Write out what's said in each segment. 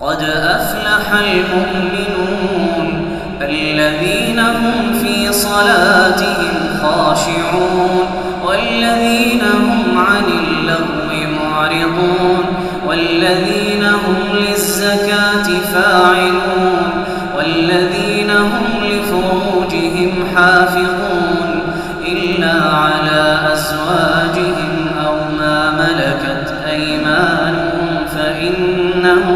قد أفلح المؤمنون الذين هم في صلاتهم خاشعون والذين هم عن اللغو معرضون والذين هم للزكاة فاعلون والذين هم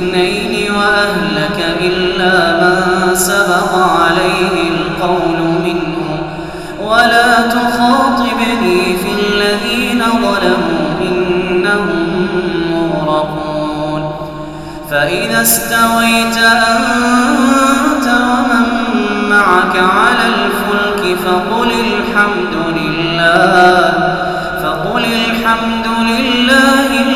اثنين وأهلك إلا من سبق عليه القول منه. ولا تخاطبني في الذين ظلموا إنهم مغرقون. فإذا استويت أنت ومن معك على الفلك فقل الحمد لله فقل الحمد لله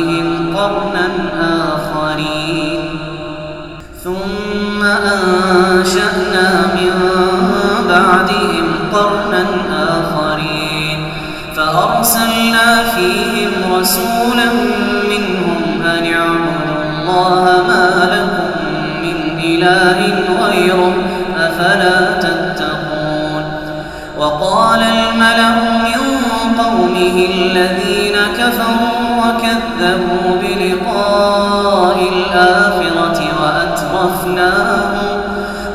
بعدهم قرنا آخرين ثم أنشأنا من بعدهم قرنا آخرين فأرسلنا فيهم رسولا منهم أن اعبدوا الله ما لكم من إله غيره أفلا تتقون وقال الملأ من قومه الذين وكذبوا بلقاء الآخرة وأترفناهم,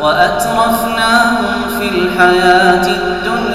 وأترفناهم في الحياة الدنيا